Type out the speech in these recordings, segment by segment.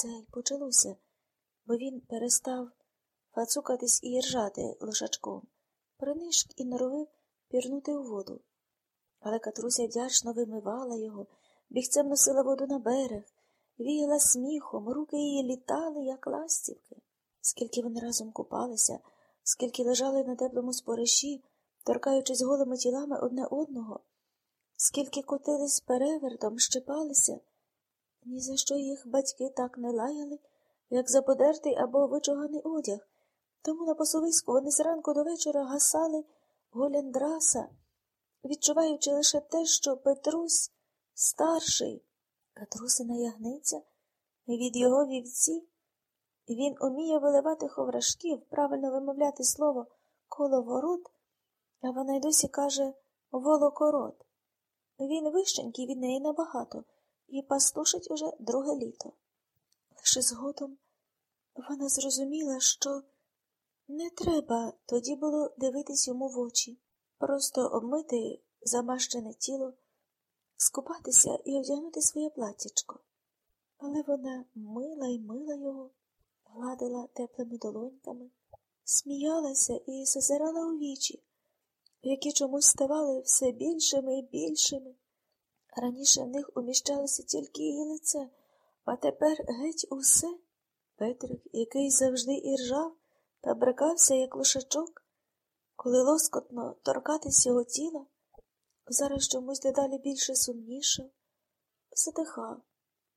Це й почалося, бо він перестав фацукатись і ржати лошачком, принишк і норовив пірнути у воду. Але Катруся вдячно вимивала його, бігцем носила воду на берег, віяла сміхом, руки її літали, як ластівки. Скільки вони разом купалися, скільки лежали на теплому спориші, торкаючись голими тілами одне одного, скільки котились перевертом, щепалися, ні за що їх батьки так не лаяли, як за подертий або вичуганий одяг. Тому на пасовиську вони зранку до вечора гасали голяндраса, відчуваючи лише те, що Петрусь старший, Катрусина ягниця, від його вівці. Він уміє виливати ховрашків, правильно вимовляти слово коловорот, а вона й досі каже волокорот. Він вищенький від неї набагато і пастушить уже друге літо. Лише згодом вона зрозуміла, що не треба тоді було дивитись йому в очі, просто обмити замащене тіло, скупатися і одягнути своє платтячко. Але вона мила й мила його, гладила теплими долоньками, сміялася і зазирала у вічі, які чомусь ставали все більшими і більшими. Раніше в них уміщалося тільки її лице, а тепер геть усе. Петрик, який завжди іржав та брикався, як лошачок, коли лоскотно торкатись його тіла, зараз чомусь дедалі більше сумнішав, задихав,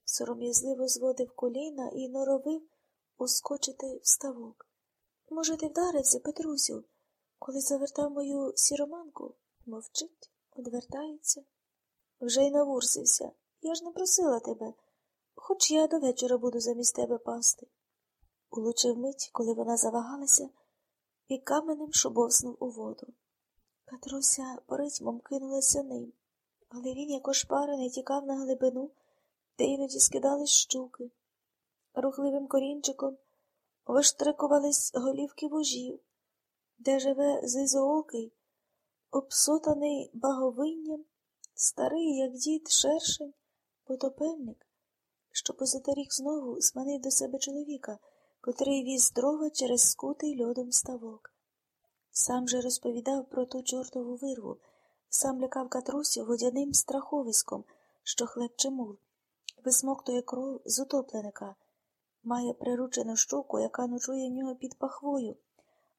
сором'язливо зводив коліна і норовив ускочити в ставок. Може, ти вдарився, Петрусю, коли завертав мою сіроманку, мовчить, одвертається. Вже й навурсився. Я ж не просила тебе, хоч я до вечора буду замість тебе пасти. Улучив мить, коли вона завагалася, і каменем шубовснув у воду. Катруся поритьмом кинулася ним, але він, як ошпарений, тікав на глибину, де іноді скидались щуки. Рухливим корінчиком виштрикувались голівки вожів, де живе зизоокий, обсотаний баговинням, старий, як дід, шершень, потопельник, що позаторік знову зманив до себе чоловіка, котрий віз дрова через скутий льодом ставок. Сам же розповідав про ту чортову вирву, сам лякав катрусю водяним страховиськом, що хлебче мул, висмоктує кров з утопленика, має приручену щуку, яка ночує в нього під пахвою,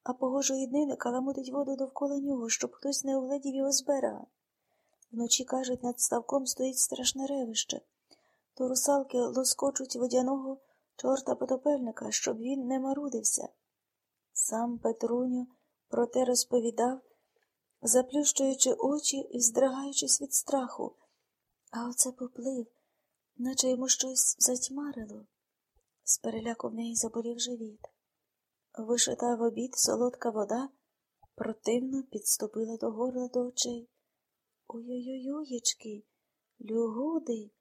а погожої днини каламутить воду довкола нього, щоб хтось не угледів його з берега. Вночі, кажуть, над ставком стоїть страшне ревище. То русалки лоскочуть водяного чорта потопельника, щоб він не марудився. Сам Петруню про те розповідав, заплющуючи очі і здригаючись від страху. А оце поплив, наче йому щось затьмарило. З переляку в неї заболів живіт. Вишита в обід солодка вода противно підступила до горла до очей. Ой-ой-ой, люгуди.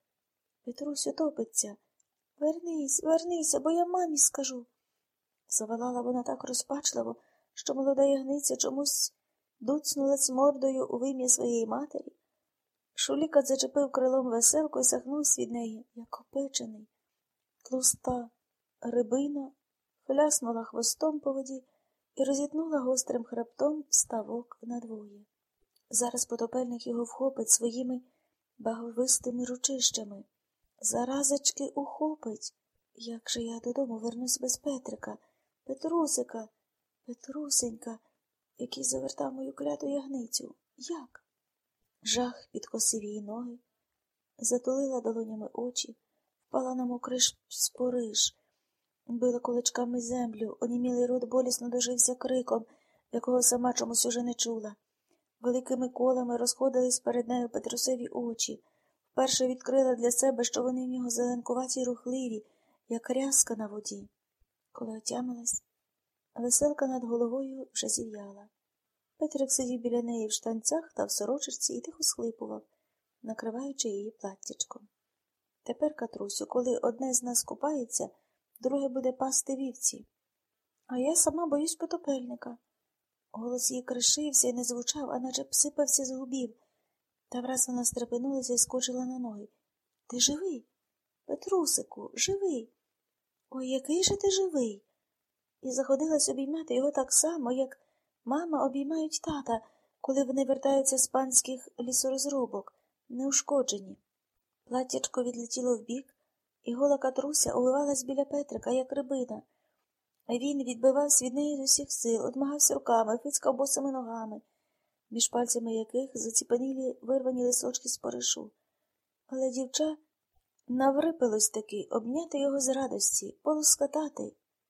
Петрусю топиться. Вернись, вернися, бо я мамі скажу. Завалала вона так розпачливо, що молода ягниця чомусь дуцнулась мордою у вим'я своєї матері. Шуліка зачепив крилом веселку і сахнувся від неї, як опечений. Тлуста рибина хляснула хвостом по воді і розітнула гострим хребтом ставок надвоє. Зараз потопельник його вхопить своїми баговистими ручищами. Заразочки ухопить. Як же я додому вернусь без Петрика, Петрусика, Петрусенька, який завертав мою кляту ягницю. Як? Жах підкосив її ноги, затулила долонями очі, впала на мокрий спориш, била куличками землю, онімілий рот болісно дожився криком, якого сама чомусь уже не чула. Великими колами розходились перед нею Петрусеві очі. Вперше відкрила для себе, що вони в нього зеленкуваті рухливі, як рязка на воді. Коли отямилась, веселка над головою вже зів'яла. Петрик сидів біля неї в штанцях та в сорочечці і тихо схлипував, накриваючи її платтячком. Тепер, Катрусю, коли одне з нас купається, друге буде пасти вівці. А я сама боюсь потопельника. Голос її кришився і не звучав, а наче б сипався з губів. Та враз вона стрепенулася і скочила на ноги. Ти живий? Петрусику, живий. Ой, який же ти живий. І заходилась обіймати його так само, як мама обіймають тата, коли вони вертаються з панських лісорозробок, неушкоджені. Платтячко відлетіло вбік, і гола катруся увивалась біля Петрика, як рибина. Він відбивався від неї з усіх сил, одмагався руками, фицькав босими ногами, між пальцями яких заціпанілі вирвані лисочки з паришу. Але дівча наврипилось таки обняти його з радості, полускатати.